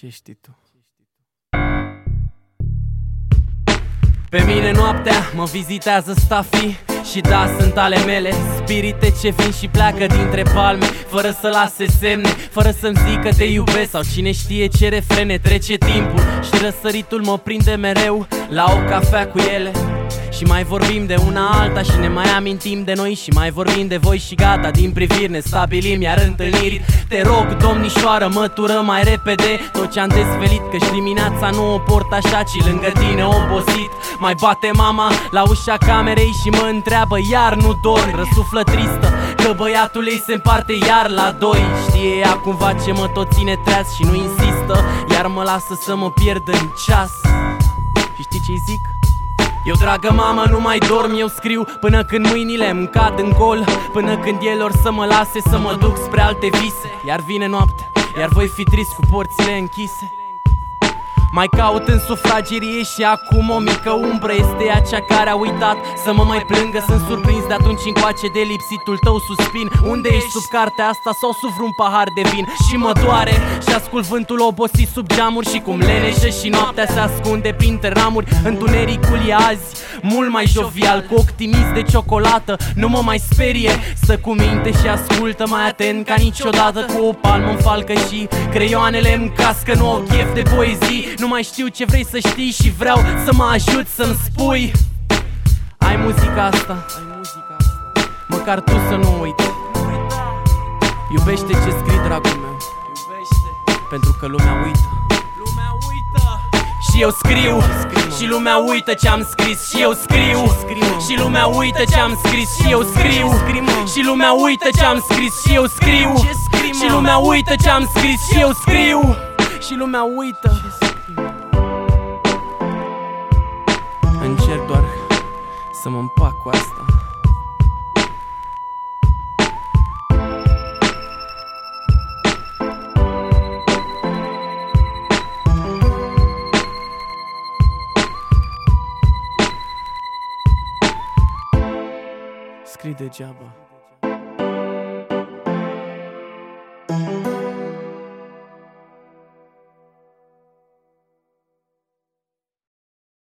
Ce știi tu? Pe mine noaptea mă vizitează stafii Și da, sunt ale mele. Spirite ce vin și pleacă dintre palme Fără să lase semne Fără să-mi zică te iubesc. Sau cine știe ce refrene Trece timpul și răsăritul mă prinde mereu La o cafea cu ele și mai vorbim de una alta și ne mai amintim de noi Și mai vorbim de voi și gata Din priviri ne stabilim iar întâlniri. Te rog domnișoară mătură mai repede. Tot ce am desvelit că și dimineața nu o port așa Ci lângă tine obosit. Mai bate mama la ușa camerei și mă întreabă Iar nu dormi, răsuflă tristă Că băiatul ei se împarte iar la doi. Știe ea cumva ce mă tot ține treaz și nu insistă Iar mă lasă să mă pierd în ceas. Și știi ce zic? Eu, dragă mamă, nu mai dorm, eu scriu Până când mâinile îmi cad în gol Până când el or să mă lase să mă duc spre alte vise. Iar vine noapte, iar voi fi trist cu porțile închise mai caut în sufragerie și acum o mică umbră. Este ea cea care a uitat să mă mai plângă. Sunt surprins de atunci încoace de lipsitul tău suspin. Unde ești sub cartea asta sau sub vreun pahar de vin? Și mă doare și ascult vântul obosit sub geamuri. Și cum leneșă și noaptea se ascunde printre ramuri. Întunericul e azi mult mai jovial Cu optimist de ciocolată. Nu mă mai sperie Stă cu minte și ascultă. Mai atent ca niciodată Cu o palmă în falcă și creioanele îmi cască. Nu o chef de poezii nu mai știu ce vrei să știi și vreau să mă ajut să-mi spui. Ai muzica asta? Măcar tu să nu uiți. Iubește ce scrii, dragul meu. Pentru că lumea uită. Și eu scriu. Și lumea uită ce-am scris. Și eu scriu. Și lumea uită ce-am scris. Și eu scriu. Și lumea uită ce-am scris. Și eu scriu. Și lumea uită ce-am scris. Și eu scriu. Și lumea uită Încerc doar să mă împac cu asta. Scrii degeaba